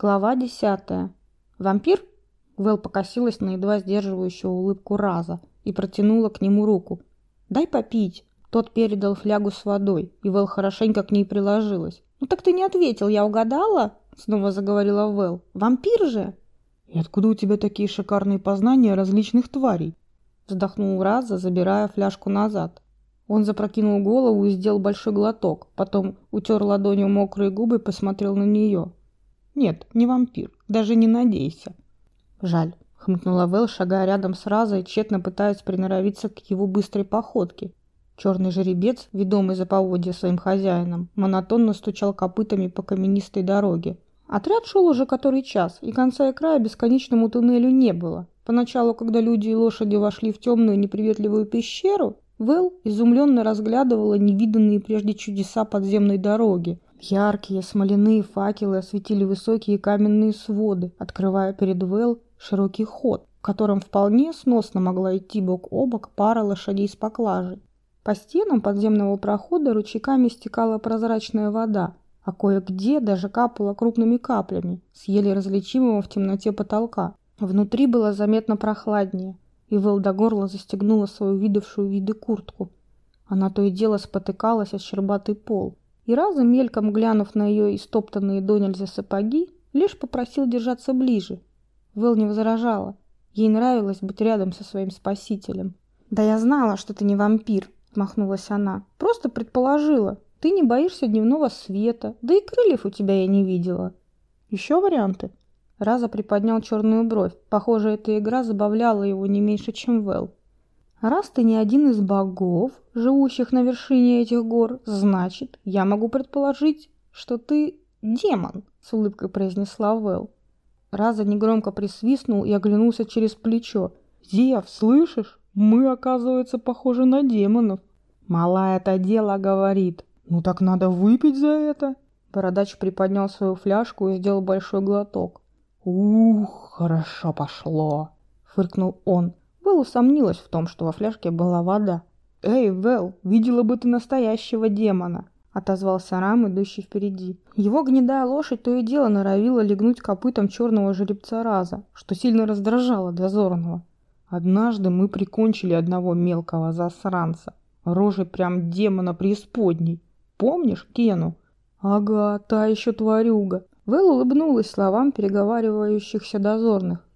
Глава десятая. Вампир? Вэл покосилась на едва сдерживающую улыбку Раза и протянула к нему руку. «Дай попить». Тот передал флягу с водой, и Вэл хорошенько к ней приложилась. «Ну так ты не ответил, я угадала?» Снова заговорила Вэл. «Вампир же?» «И откуда у тебя такие шикарные познания различных тварей?» Вздохнул Раза, забирая фляжку назад. Он запрокинул голову и сделал большой глоток, потом утер ладонью мокрые губы и посмотрел на нее. Нет, не вампир. Даже не надейся. Жаль, хмыкнула Вэл, шагая рядом с Разой, тщетно пытаясь приноровиться к его быстрой походке. Черный жеребец, ведомый за поводья своим хозяином, монотонно стучал копытами по каменистой дороге. Отряд шел уже который час, и конца и края бесконечному туннелю не было. Поначалу, когда люди и лошади вошли в темную неприветливую пещеру, Вэл изумленно разглядывала невиданные прежде чудеса подземной дороги, Яркие смоляные факелы осветили высокие каменные своды, открывая перед Вэл широкий ход, в котором вполне сносно могла идти бок о бок пара лошадей с поклажей. По стенам подземного прохода ручейками стекала прозрачная вода, а кое-где даже капала крупными каплями с еле различимого в темноте потолка. Внутри было заметно прохладнее, и Вэл до горла застегнула свою видавшую виды куртку. Она то и дело спотыкалась о щербатый пол, и разом, мельком глянув на ее истоптанные до нельзя сапоги, лишь попросил держаться ближе. Вэл не возражала. Ей нравилось быть рядом со своим спасителем. «Да я знала, что ты не вампир», — махнулась она. «Просто предположила. Ты не боишься дневного света, да и крыльев у тебя я не видела». «Еще варианты?» Раза приподнял черную бровь. Похоже, эта игра забавляла его не меньше, чем Вэл. Раз ты не один из богов, живущих на вершине этих гор, значит, я могу предположить, что ты демон, с улыбкой произнесла Вэл. Раза негромко присвистнул и оглянулся через плечо. «Зев, слышишь? Мы, оказывается, похожи на демонов». «Мала это дело, — говорит. Ну так надо выпить за это». Бородач приподнял свою фляжку и сделал большой глоток. «Ух, хорошо пошло!» — фыркнул он. Вэл усомнилась в том, что во фляжке была вода. «Эй, Вэл, видела бы ты настоящего демона!» — отозвался Рам, идущий впереди. Его гнедая лошадь то и дело норовила легнуть копытом черного жеребца Раза, что сильно раздражало дозорного. Однажды мы прикончили одного мелкого засранца, рожей прям демона преисподней. Помнишь Кену? Ага, та еще тварюга. Вэл улыбнулась словам переговаривающихся дозорных.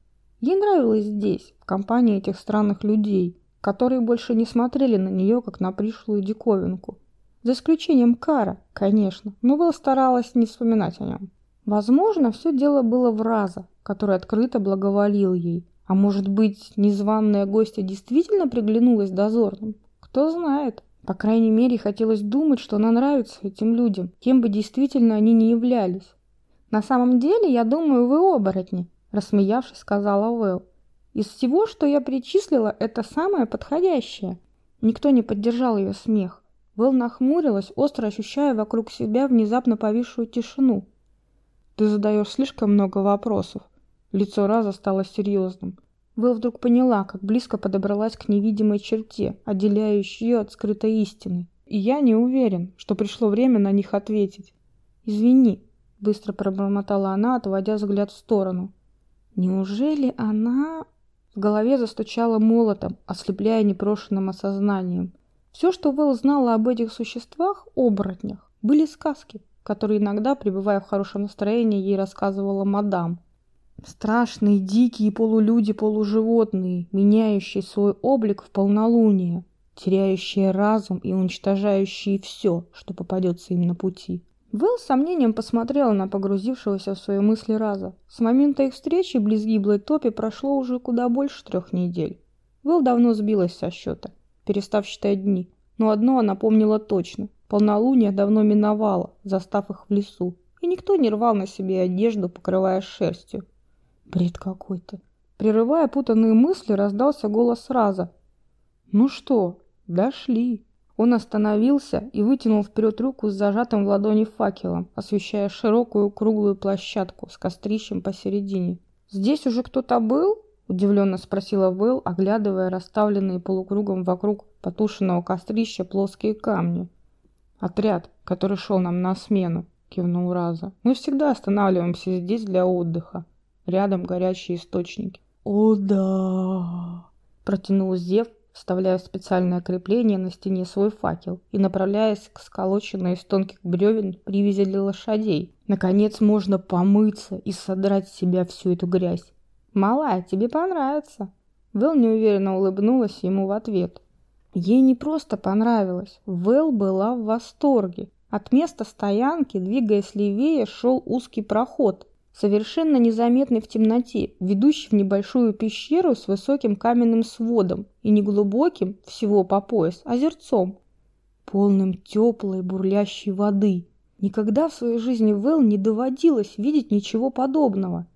Ей нравилось здесь, в компании этих странных людей, которые больше не смотрели на нее, как на пришлую диковинку. За исключением Кара, конечно, но Вэл старалась не вспоминать о нем. Возможно, все дело было в Раза, который открыто благоволил ей. А может быть, незваная гостья действительно приглянулась дозорным? Кто знает. По крайней мере, хотелось думать, что она нравится этим людям, кем бы действительно они ни являлись. На самом деле, я думаю, вы оборотни, рассмеявшись, сказала Вэл. Из всего, что я перечислила, это самое подходящее. Никто не поддержал ее смех. Вэл нахмурилась, остро ощущая вокруг себя внезапно повисшую тишину. «Ты задаешь слишком много вопросов». Лицо Раза стало серьезным. Вэл вдруг поняла, как близко подобралась к невидимой черте, отделяющей ее от скрытой истины. И я не уверен, что пришло время на них ответить. «Извини», — быстро пробормотала она, отводя взгляд в сторону. Неужели она... В голове застучала молотом, ослепляя непрошенным осознанием. Все, что Вэл знала об этих существах, оборотнях, были сказки, которые иногда, пребывая в хорошем настроении, ей рассказывала мадам. Страшные, дикие полулюди-полуживотные, меняющие свой облик в полнолуние, теряющие разум и уничтожающие все, что попадется им на пути. Вэл с сомнением посмотрела на погрузившегося в свои мысли Раза. С момента их встречи близ гиблой топи прошло уже куда больше трех недель. Вэл давно сбилась со счета, перестав считать дни. Но одно она помнила точно. Полнолуние давно миновало, застав их в лесу. И никто не рвал на себе одежду, покрывая шерстью. Бред какой-то. Прерывая путанные мысли, раздался голос Раза. «Ну что, дошли?» Он остановился и вытянул вперед руку с зажатым в ладони факелом, освещая широкую круглую площадку с кострищем посередине. «Здесь уже кто-то был?» – удивленно спросила Вэл, оглядывая расставленные полукругом вокруг потушенного кострища плоские камни. «Отряд, который шел нам на смену», – кивнул Раза. «Мы всегда останавливаемся здесь для отдыха. Рядом горячие источники». «О, да!» – протянул Зев, вставляя в специальное крепление на стене свой факел и направляясь к сколоченной из тонких бревен привязи для лошадей. Наконец можно помыться и содрать с себя всю эту грязь. «Малая, тебе понравится!» Вэл неуверенно улыбнулась ему в ответ. Ей не просто понравилось. Вэл была в восторге. От места стоянки, двигаясь левее, шел узкий проход, совершенно незаметный в темноте, ведущий в небольшую пещеру с высоким каменным сводом и неглубоким, всего по пояс, озерцом, полным теплой бурлящей воды. Никогда в своей жизни Вэл не доводилось видеть ничего подобного.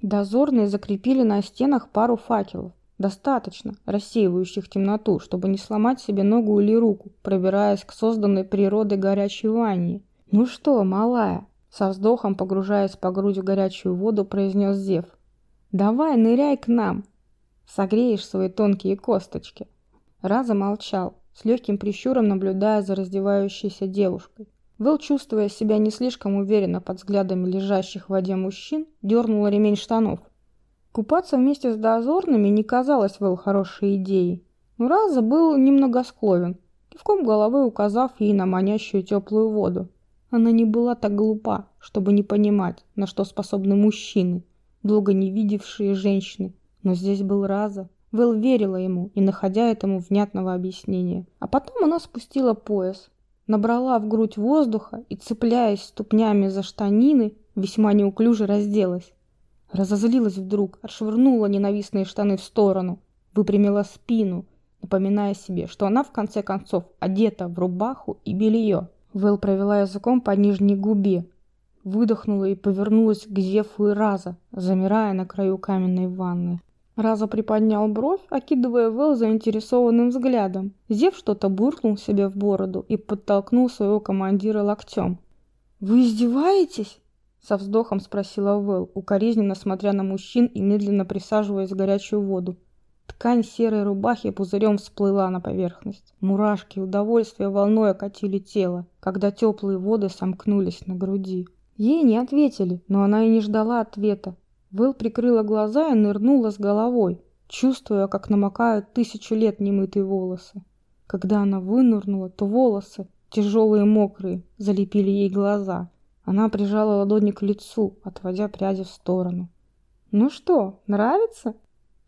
Дозорные закрепили на стенах пару факелов. Достаточно, рассеивающих темноту, чтобы не сломать себе ногу или руку, пробираясь к созданной природой горячей ванне. «Ну что, малая?» Со вздохом, погружаясь по грудь в горячую воду, произнес Зев. «Давай, ныряй к нам. Согреешь свои тонкие косточки». Раза молчал, с легким прищуром наблюдая за раздевающейся девушкой. Вэл, чувствуя себя не слишком уверенно под взглядами лежащих в воде мужчин, дернула ремень штанов. Купаться вместе с дозорными не казалось Вэл хорошей идеей. Но Раза был немногоскловен, кивком головы указав ей на манящую теплую воду. Она не была так глупа, чтобы не понимать, на что способны мужчины, долго не видевшие женщины. Но здесь был Раза. Вэл верила ему, не находя этому внятного объяснения. А потом она спустила пояс, набрала в грудь воздуха и, цепляясь ступнями за штанины, весьма неуклюже разделась. Разозлилась вдруг, отшвырнула ненавистные штаны в сторону, выпрямила спину, напоминая себе, что она в конце концов одета в рубаху и белье. Вэл провела языком по нижней губе, выдохнула и повернулась к Зефу и Раза, замирая на краю каменной ванны. Раза приподнял бровь, окидывая Вэл заинтересованным взглядом. Зев что-то буркнул себе в бороду и подтолкнул своего командира локтем. «Вы издеваетесь?» Со вздохом спросила Вэл, укоризненно смотря на мужчин и медленно присаживаясь в горячую воду. Ткань серой рубахи пузырем всплыла на поверхность. Мурашки удовольствия волной окатили тело, когда теплые воды сомкнулись на груди. Ей не ответили, но она и не ждала ответа. Вэл прикрыла глаза и нырнула с головой, чувствуя, как намокают тысячу лет немытые волосы. Когда она вынырнула, то волосы, тяжелые и мокрые, залепили ей глаза. Она прижала ладони к лицу, отводя пряди в сторону. «Ну что, нравится?»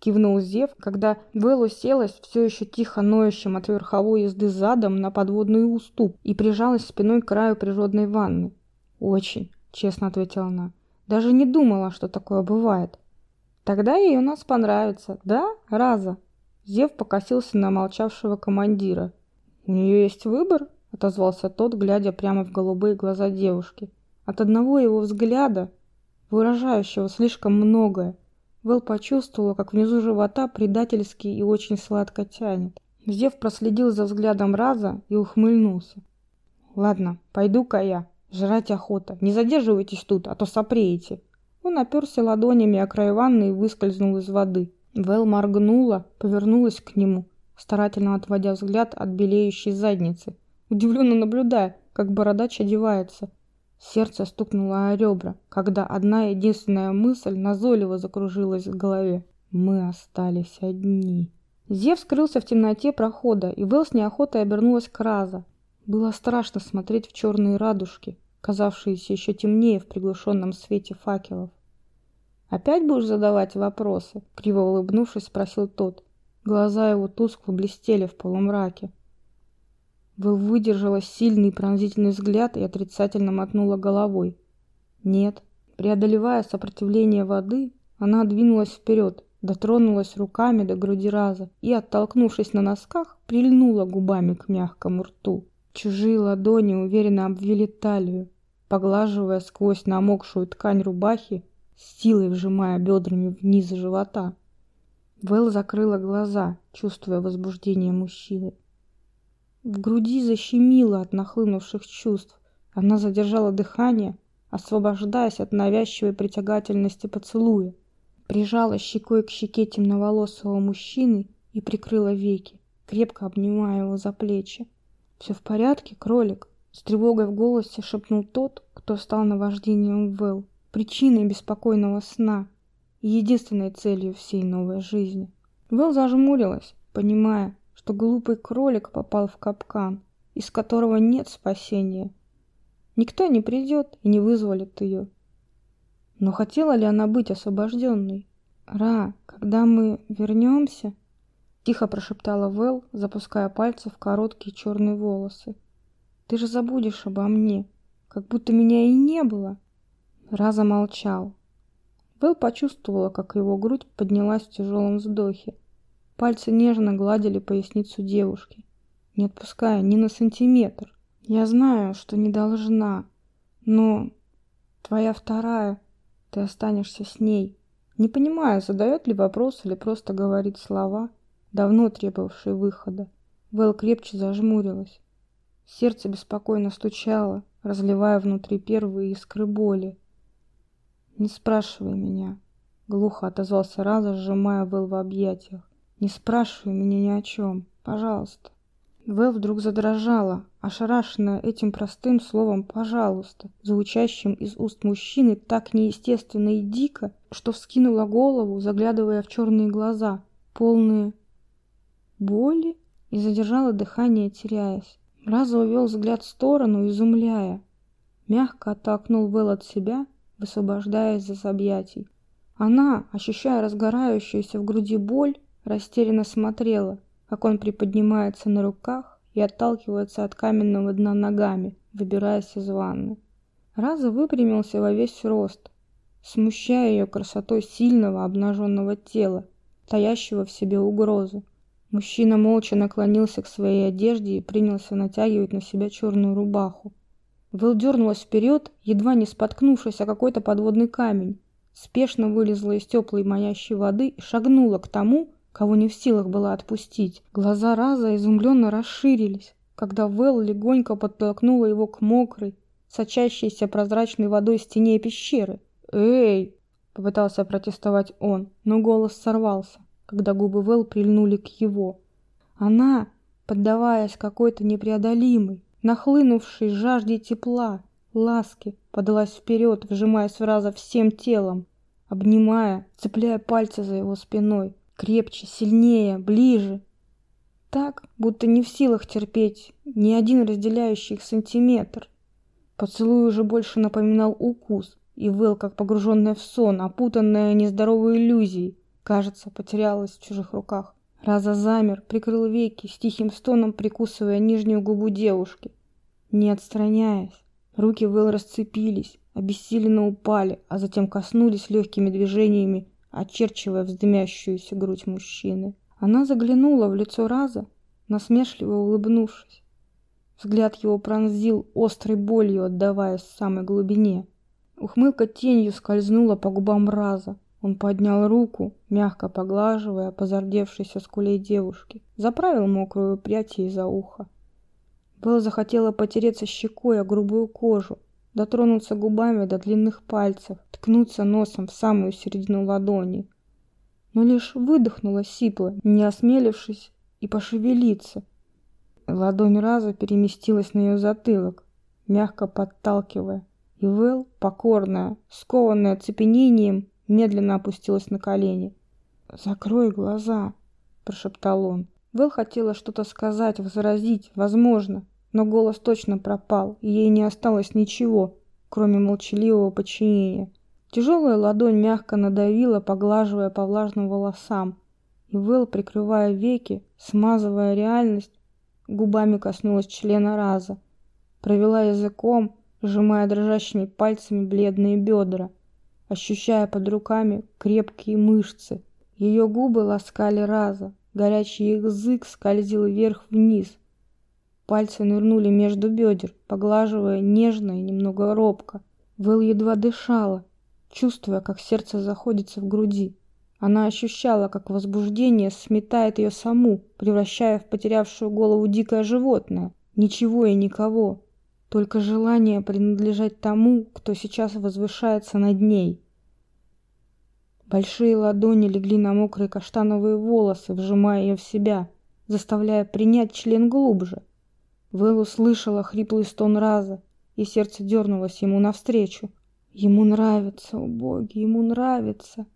Кивнул Зев, когда Вэл уселась, все еще тихо ноющим от верховой езды задом на подводный уступ и прижалась спиной к краю природной ванны. «Очень», — честно ответила она. «Даже не думала, что такое бывает». «Тогда ей у нас понравится, да, Раза?» Зев покосился на молчавшего командира. «У нее есть выбор?» — отозвался тот, глядя прямо в голубые глаза девушки. От одного его взгляда, выражающего слишком многое, Вэл почувствовала, как внизу живота предательски и очень сладко тянет. Зев проследил за взглядом Раза и ухмыльнулся. «Ладно, пойду-ка я. Жрать охота. Не задерживайтесь тут, а то сопреете». Он оперся ладонями о край ванны и выскользнул из воды. Вэл моргнула, повернулась к нему, старательно отводя взгляд от белеющей задницы, удивленно наблюдая, как бородач одевается, Сердце стукнуло о ребра, когда одна единственная мысль назойливо закружилась в голове. Мы остались одни. Зев скрылся в темноте прохода, и Вэл с неохотой обернулась к Раза. Было страшно смотреть в черные радужки, казавшиеся еще темнее в приглушенном свете факелов. «Опять будешь задавать вопросы?» — криво улыбнувшись, спросил тот. Глаза его тускло блестели в полумраке. Вэл выдержала сильный пронзительный взгляд и отрицательно мотнула головой. Нет. Преодолевая сопротивление воды, она двинулась вперед, дотронулась руками до груди раза и, оттолкнувшись на носках, прильнула губами к мягкому рту. Чужие ладони уверенно обвели талию, поглаживая сквозь намокшую ткань рубахи, с силой вжимая бедрами вниз живота. Вэл закрыла глаза, чувствуя возбуждение мужчины. В груди защемило от нахлынувших чувств. Она задержала дыхание, освобождаясь от навязчивой притягательности поцелуя. Прижала щекой к щеке темноволосого мужчины и прикрыла веки, крепко обнимая его за плечи. «Все в порядке, кролик?» С тревогой в голосе шепнул тот, кто стал наваждением Вэл, причиной беспокойного сна и единственной целью всей новой жизни. Вэл зажмурилась, понимая, что глупый кролик попал в капкан, из которого нет спасения. Никто не придет и не вызволит ее. Но хотела ли она быть освобожденной? «Ра, когда мы вернемся?» Тихо прошептала Вэл, запуская пальцы в короткие черные волосы. «Ты же забудешь обо мне, как будто меня и не было!» Ра замолчал. Вэл почувствовала, как его грудь поднялась в тяжелом вздохе. Пальцы нежно гладили поясницу девушки, не отпуская ни на сантиметр. «Я знаю, что не должна, но твоя вторая, ты останешься с ней». Не понимая, задает ли вопрос или просто говорит слова, давно требовавшие выхода. Вэл крепче зажмурилась. Сердце беспокойно стучало, разливая внутри первые искры боли. «Не спрашивай меня», — глухо отозвался Раза, сжимая Вэл в объятиях. «Не спрашивай меня ни о чем, пожалуйста». Вэл вдруг задрожала, ошарашенная этим простым словом «пожалуйста», звучащим из уст мужчины так неестественно и дико, что вскинула голову, заглядывая в черные глаза, полные боли, и задержала дыхание, теряясь. Раза увел взгляд в сторону, изумляя. Мягко оттолкнул Вэл от себя, высвобождаясь из объятий. Она, ощущая разгорающуюся в груди боль, растерянно смотрела, как он приподнимается на руках и отталкивается от каменного дна ногами, выбираясь из ванны. Раза выпрямился во весь рост, смущая ее красотой сильного обнаженного тела, таящего в себе угрозу. Мужчина молча наклонился к своей одежде и принялся натягивать на себя черную рубаху. Вэл дернулась вперед, едва не споткнувшись о какой-то подводный камень, спешно вылезла из теплой манящей воды и шагнула к тому, кого не в силах была отпустить. Глаза Раза изумленно расширились, когда Вэл легонько подтолкнула его к мокрой, сочащейся прозрачной водой стене пещеры. «Эй!» — попытался протестовать он, но голос сорвался, когда губы Вэл прильнули к его. Она, поддаваясь какой-то непреодолимой, нахлынувшей жажде тепла, ласки, подалась вперед, вжимаясь в Раза всем телом, обнимая, цепляя пальцы за его спиной, крепче, сильнее, ближе. Так, будто не в силах терпеть ни один разделяющий их сантиметр. Поцелуй уже больше напоминал укус, и Вэл, как погруженная в сон, опутанная нездоровой иллюзией, кажется, потерялась в чужих руках. Раза замер, прикрыл веки, с тихим стоном прикусывая нижнюю губу девушки, не отстраняясь. Руки Вэл расцепились, обессиленно упали, а затем коснулись легкими движениями очерчивая вздымящуюся грудь мужчины. Она заглянула в лицо Раза, насмешливо улыбнувшись. Взгляд его пронзил острой болью, отдаваясь в самой глубине. Ухмылка тенью скользнула по губам Раза. Он поднял руку, мягко поглаживая по зардевшейся скуле девушки, заправил мокрую прядь ей за ухо. Белла захотела потереться щекой о грубую кожу, дотронуться губами до длинных пальцев, ткнуться носом в самую середину ладони. Но лишь выдохнула сипло, не осмелившись и пошевелиться. Ладонь раза переместилась на ее затылок, мягко подталкивая, и Вэл, покорная, скованная оцепенением, медленно опустилась на колени. «Закрой глаза», — прошептал он. Вэл хотела что-то сказать, возразить, возможно, но голос точно пропал, и ей не осталось ничего, кроме молчаливого подчинения. Тяжелая ладонь мягко надавила, поглаживая по влажным волосам, и Вэл, прикрывая веки, смазывая реальность, губами коснулась члена раза, провела языком, сжимая дрожащими пальцами бледные бедра, ощущая под руками крепкие мышцы. Ее губы ласкали раза, горячий язык скользил вверх-вниз, Пальцы нырнули между бедер, поглаживая нежно и немного робко. Вэл едва дышала, чувствуя, как сердце заходится в груди. Она ощущала, как возбуждение сметает ее саму, превращая в потерявшую голову дикое животное. Ничего и никого. Только желание принадлежать тому, кто сейчас возвышается над ней. Большие ладони легли на мокрые каштановые волосы, вжимая ее в себя, заставляя принять член глубже. Вэл услышала хриплый стон раза, и сердце дернулось ему навстречу. Ему нравится, о боги, ему нравится.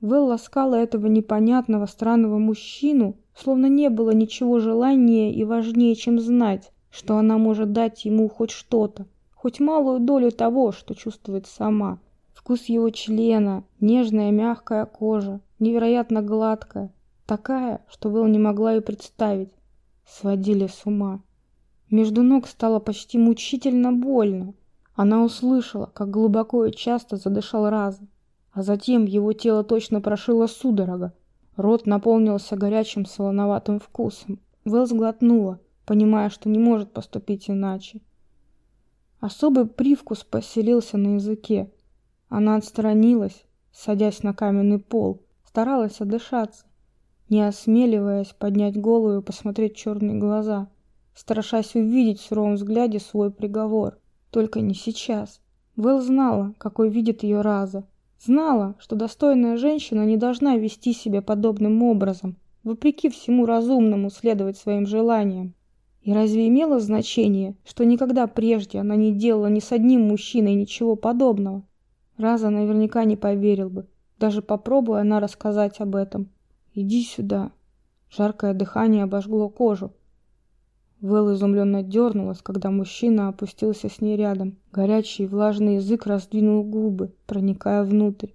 Вэл ласкала этого непонятного странного мужчину, словно не было ничего желания и важнее, чем знать, что она может дать ему хоть что-то, хоть малую долю того, что чувствует сама. Вкус его члена, нежная мягкая кожа, невероятно гладкая, такая, что Вэл не могла и представить, сводили с ума. Между ног стало почти мучительно больно. Она услышала, как глубоко и часто задышал Раза, а затем его тело точно прошило судорога. Рот наполнился горячим солоноватым вкусом. Вэл сглотнула, понимая, что не может поступить иначе. Особый привкус поселился на языке. Она отстранилась, садясь на каменный пол, старалась отдышаться, не осмеливаясь поднять голову и посмотреть черные глаза — страшась увидеть в суровом взгляде свой приговор. Только не сейчас. Вэл знала, какой видит ее Раза. Знала, что достойная женщина не должна вести себя подобным образом, вопреки всему разумному следовать своим желаниям. И разве имело значение, что никогда прежде она не делала ни с одним мужчиной ничего подобного? Раза наверняка не поверил бы, даже попробуя она рассказать об этом. «Иди сюда». Жаркое дыхание обожгло кожу. Вэл изумленно дернулась, когда мужчина опустился с ней рядом. Горячий влажный язык раздвинул губы, проникая внутрь.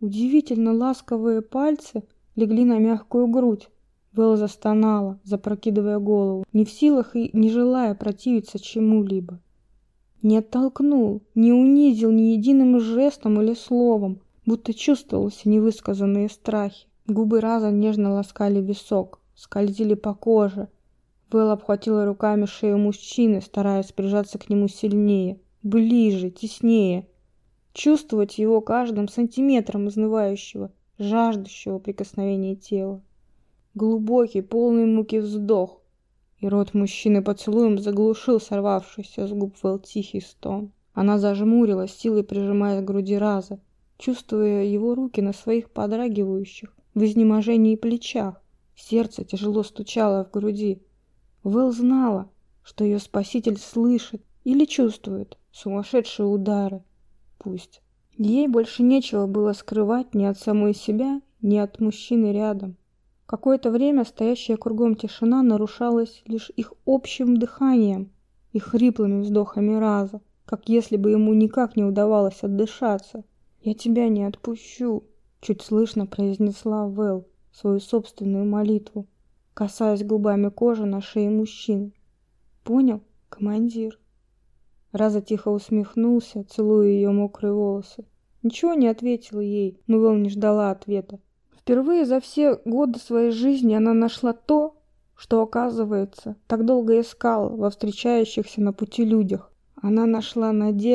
Удивительно ласковые пальцы легли на мягкую грудь. Вэл застонала, запрокидывая голову, не в силах и не желая противиться чему-либо. Не оттолкнул, не унизил ни единым жестом или словом, будто чувствовался невысказанные страхи. Губы раза нежно ласкали висок, скользили по коже, Вэл обхватила руками шею мужчины, стараясь прижаться к нему сильнее, ближе, теснее. Чувствовать его каждым сантиметром изнывающего, жаждущего прикосновения тела. Глубокий, полный муки вздох, и рот мужчины поцелуем заглушил сорвавшийся с губ Вэл тихий стон. Она зажмурилась, силой прижимая к груди раза, чувствуя его руки на своих подрагивающих, в изнеможении плечах. Сердце тяжело стучало в груди, Вэл знала, что ее спаситель слышит или чувствует сумасшедшие удары. Пусть. Ей больше нечего было скрывать ни от самой себя, ни от мужчины рядом. Какое-то время стоящая кругом тишина нарушалась лишь их общим дыханием и хриплыми вздохами раза, как если бы ему никак не удавалось отдышаться. «Я тебя не отпущу», — чуть слышно произнесла Вэл свою собственную молитву касаясь губами кожи на шее мужчины. «Понял, командир?» Раза тихо усмехнулся, целуя ее мокрые волосы. Ничего не ответила ей, но Вэл не ждала ответа. Впервые за все годы своей жизни она нашла то, что, оказывается, так долго искала во встречающихся на пути людях. Она нашла надежду,